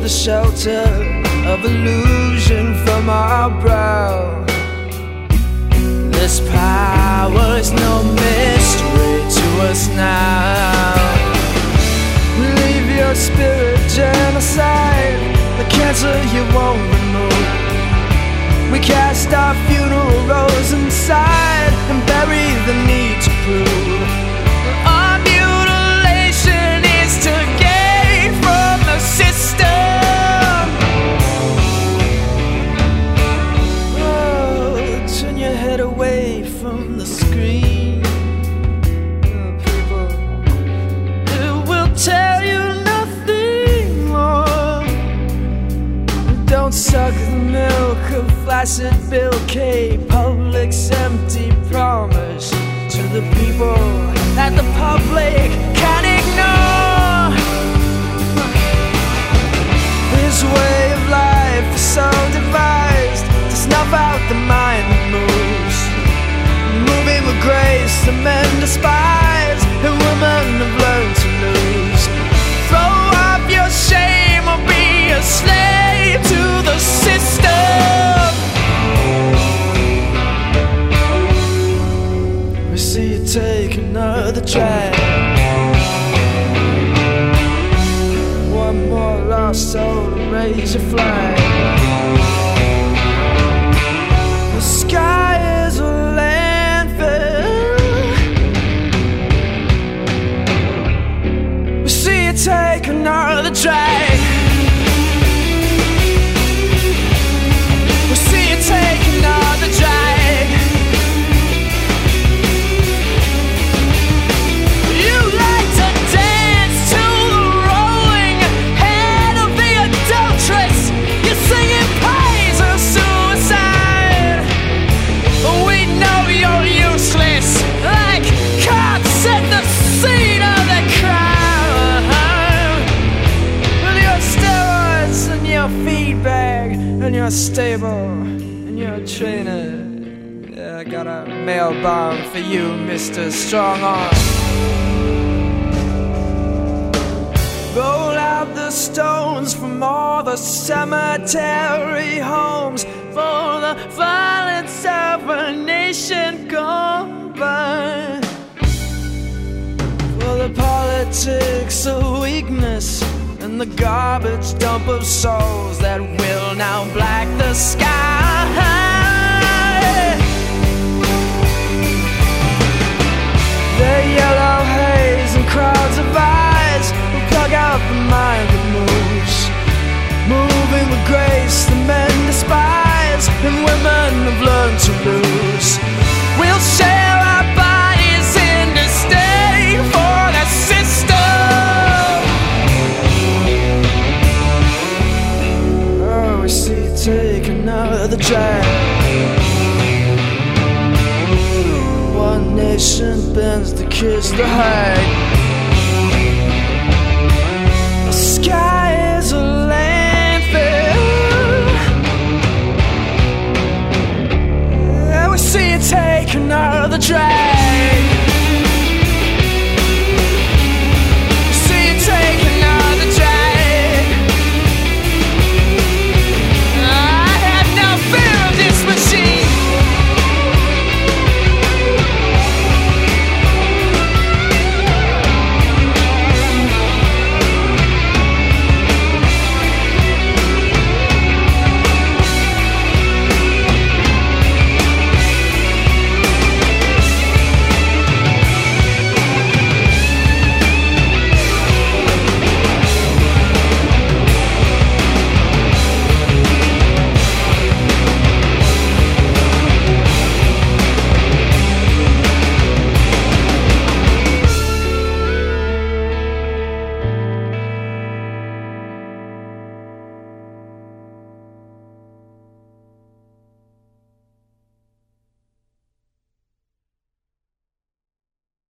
the shelter of illusion from our brow. This power is no mystery to us now. We leave your spirit genocide, the cancer you won't remove. We cast our funeral rose inside and bury the need to prove. Suck the milk of flaccid Bill K. Public's empty promise to the people that the public lost soul raise your flag. Feedback and your stable and your trainer. Yeah, I got a mail bomb for you, Mr. Strong Arm. Roll out the stones from all the cemetery homes for the violence of a nation gone by. For the politics of weakness and the garbage dump of souls that will now black the sky. Another drag. One nation bends to kiss the hag. The sky is a landfill. And we see you take another drag.